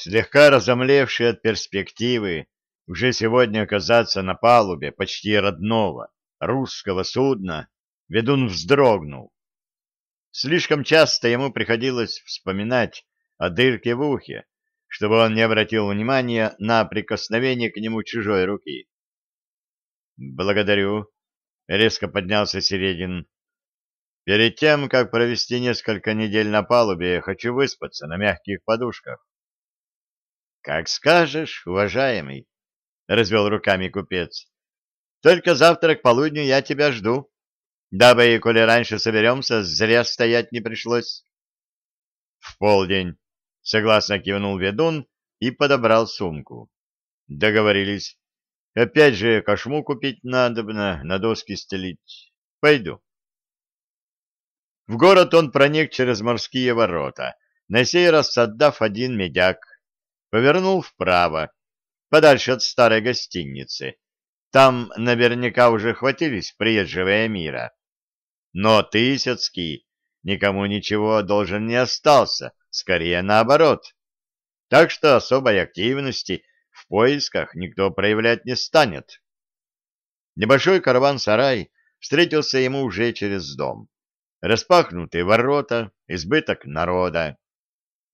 Слегка разомлевший от перспективы уже сегодня оказаться на палубе почти родного русского судна, ведун вздрогнул. Слишком часто ему приходилось вспоминать о дырке в ухе, чтобы он не обратил внимания на прикосновение к нему чужой руки. «Благодарю», — резко поднялся Середин. «Перед тем, как провести несколько недель на палубе, хочу выспаться на мягких подушках». «Как скажешь, уважаемый», — развел руками купец. «Только завтра к полудню я тебя жду, дабы, коли раньше соберемся, зря стоять не пришлось». «В полдень», — согласно кивнул ведун и подобрал сумку. «Договорились». Опять же, кошму купить надобно, на доски стелить. Пойду. В город он проник через морские ворота, на сей раз отдав один медяк. Повернул вправо, подальше от старой гостиницы. Там наверняка уже хватились приезжего мира. Но Тысяцкий никому ничего должен не остался, скорее наоборот. Так что особой активности в поисках никто проявлять не станет. Небольшой караван-сарай встретился ему уже через дом. Распахнутые ворота, избыток народа.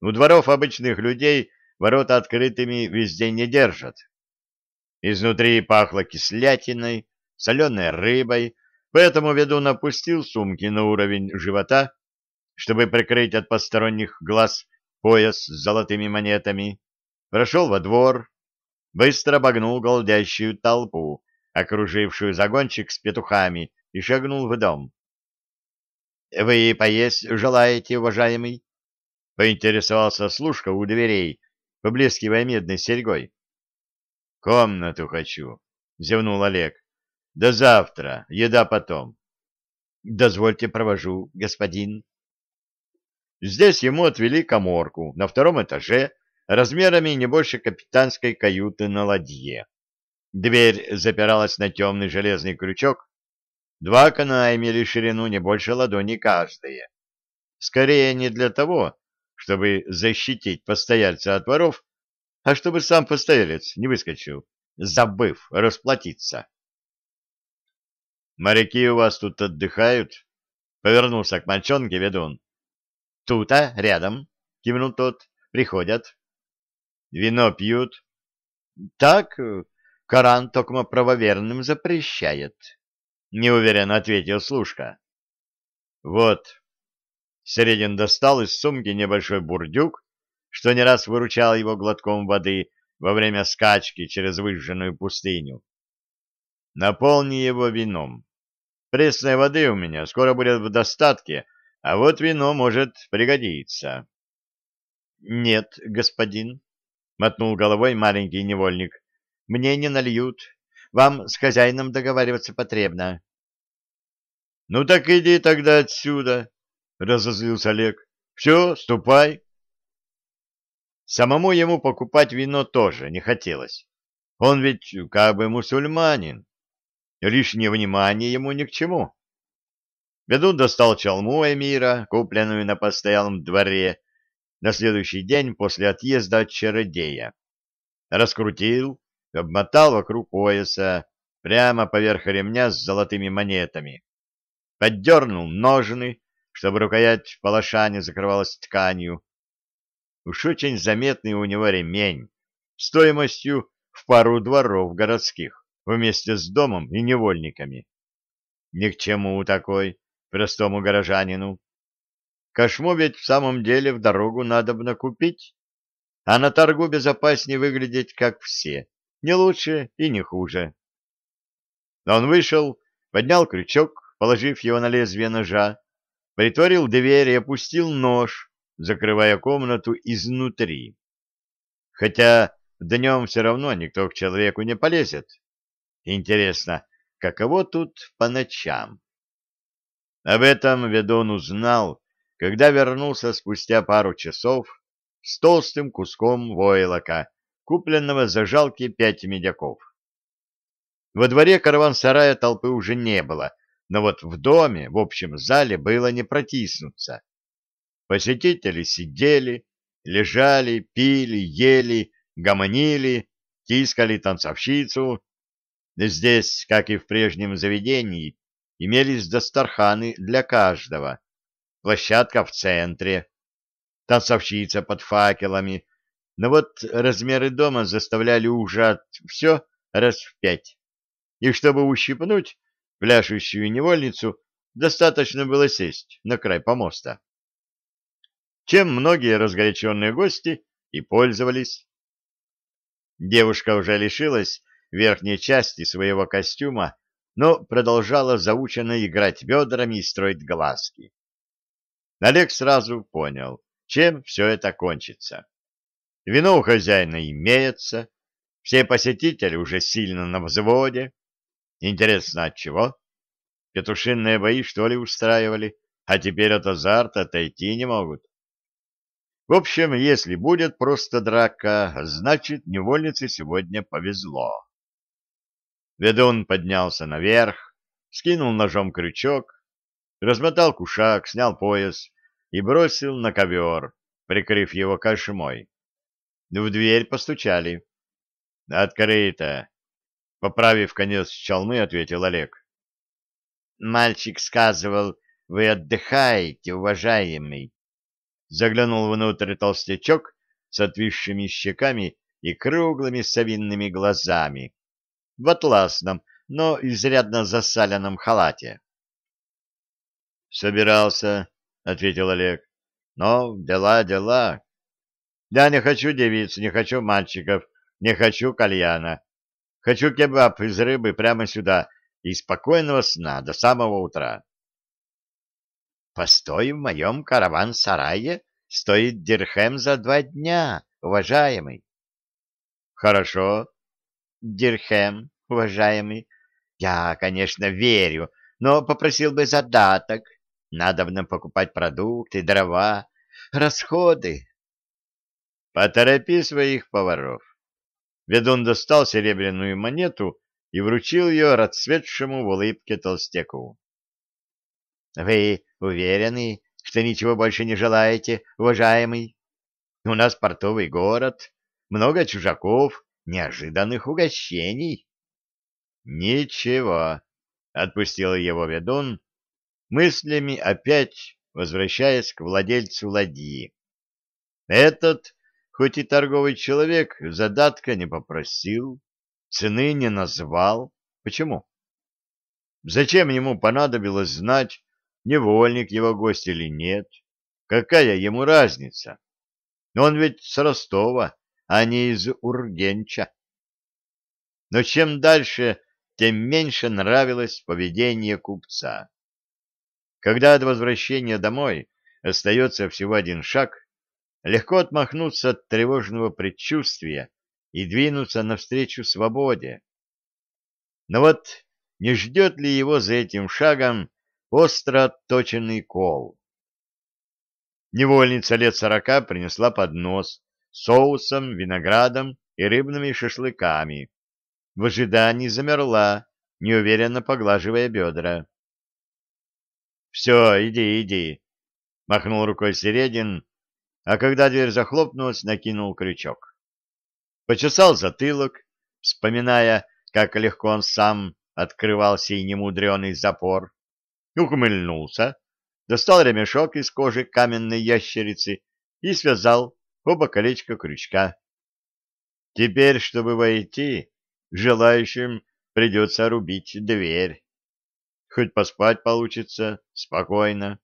У дворов обычных людей ворота открытыми везде не держат. Изнутри пахло кислятиной, соленой рыбой, поэтому ведун опустил сумки на уровень живота, чтобы прикрыть от посторонних глаз пояс с золотыми монетами, прошел во двор, быстро обогнул голдящую толпу, окружившую загончик с петухами, и шагнул в дом. — Вы поесть желаете, уважаемый? — поинтересовался служка у дверей, поблескивая медной серьгой. — Комнату хочу, — зевнул Олег. — До завтра, еда потом. — Дозвольте провожу, господин. Здесь ему отвели коморку на втором этаже, размерами не больше капитанской каюты на ладье. Дверь запиралась на темный железный крючок. Два окна имели ширину не больше ладони каждое. Скорее не для того, чтобы защитить постояльца от воров, а чтобы сам постоялец не выскочил, забыв расплатиться. «Моряки у вас тут отдыхают?» — повернулся к мальчонке ведун. «Тута, рядом», — кивнул тот, — «приходят». Вино пьют? Так, Коран токмо правоверным запрещает, неуверенно ответил служка. Вот. Середин достал из сумки небольшой бурдюк, что не раз выручал его глотком воды во время скачки через выжженную пустыню. Наполни его вином. Пресной воды у меня скоро будет в достатке, а вот вино может пригодиться. — Нет, господин, — мотнул головой маленький невольник. — Мне не нальют. Вам с хозяином договариваться потребно. — Ну так иди тогда отсюда, — разозлился Олег. — Все, ступай. Самому ему покупать вино тоже не хотелось. Он ведь как бы мусульманин. Лишнее внимание ему ни к чему. Ведун достал чалму эмира, купленную на постоялом дворе, на следующий день после отъезда от чародея. Раскрутил, обмотал вокруг пояса, прямо поверх ремня с золотыми монетами. Поддернул ножны, чтобы рукоять палаша не закрывалась тканью. Уж очень заметный у него ремень, стоимостью в пару дворов городских, вместе с домом и невольниками. Ни к чему такой простому горожанину. Кошму ведь в самом деле в дорогу надо бы накупить, а на торгу безопаснее выглядеть, как все, не лучше и не хуже. Он вышел, поднял крючок, положив его на лезвие ножа, притворил дверь и опустил нож, закрывая комнату изнутри. Хотя днем все равно никто к человеку не полезет. Интересно, каково тут по ночам? Об этом ведун узнал, когда вернулся спустя пару часов с толстым куском войлока, купленного за жалкие пять медяков. Во дворе караван-сарая толпы уже не было, но вот в доме, в общем зале, было не протиснуться. Посетители сидели, лежали, пили, ели, гомонили, тискали танцовщицу. Здесь, как и в прежнем заведении, имелись дастарханы для каждого, площадка в центре, танцовщица под факелами, но вот размеры дома заставляли ужать все раз в пять. И чтобы ущипнуть пляшущую невольницу, достаточно было сесть на край помоста. Чем многие разгоряченные гости и пользовались. Девушка уже лишилась верхней части своего костюма, но продолжала заученно играть бедрами и строить глазки. Олег сразу понял, чем все это кончится. Вино у хозяина имеется, все посетители уже сильно на взводе. Интересно, от чего? Петушинные бои, что ли, устраивали, а теперь от азарта отойти не могут. В общем, если будет просто драка, значит, невольнице сегодня повезло. Ведун поднялся наверх, скинул ножом крючок, размотал кушак, снял пояс и бросил на ковер, прикрыв его кошмой. В дверь постучали. «Открыто!» Поправив конец чалмы, ответил Олег. «Мальчик сказывал, вы отдыхаете, уважаемый заглянул внутрь толстячок с отвисшими щеками и круглыми совинными глазами в атласном, но изрядно засаленном халате. «Собирался», — ответил Олег. «Но дела, дела. Я не хочу девиц, не хочу мальчиков, не хочу кальяна. Хочу кебаб из рыбы прямо сюда и спокойного сна до самого утра». Постой в моем караван-сарае стоит дирхем за два дня, уважаемый. Хорошо, дирхем, уважаемый. Я, конечно, верю, но попросил бы задаток. Надо нам покупать продукты, дрова, расходы. Поторопи своих поваров. Ведун достал серебряную монету и вручил ее расцветшему в улыбке толстяку. — Вы Уверены, что ничего больше не желаете, уважаемый? У нас портовый город, много чужаков, неожиданных угощений. Ничего, отпустил его ведун, мыслями опять возвращаясь к владельцу ладьи. Этот, хоть и торговый человек, задатка не попросил, цены не назвал. Почему? Зачем ему понадобилось знать, невольник его гость или нет, какая ему разница? Он ведь с Ростова, а не из Ургенча. Но чем дальше, тем меньше нравилось поведение купца. Когда от возвращения домой остается всего один шаг, легко отмахнуться от тревожного предчувствия и двинуться навстречу свободе. Но вот не ждет ли его за этим шагом остро отточенный кол. Невольница лет сорока принесла поднос соусом, виноградом и рыбными шашлыками. В ожидании замерла, неуверенно поглаживая бедра. — Все, иди, иди, — махнул рукой Середин, а когда дверь захлопнулась, накинул крючок. Почесал затылок, вспоминая, как легко он сам открывал сей немудреный запор, ухмыльнулся, достал ремешок из кожи каменной ящерицы и связал оба колечка крючка. Теперь, чтобы войти, желающим придется рубить дверь. Хоть поспать получится спокойно.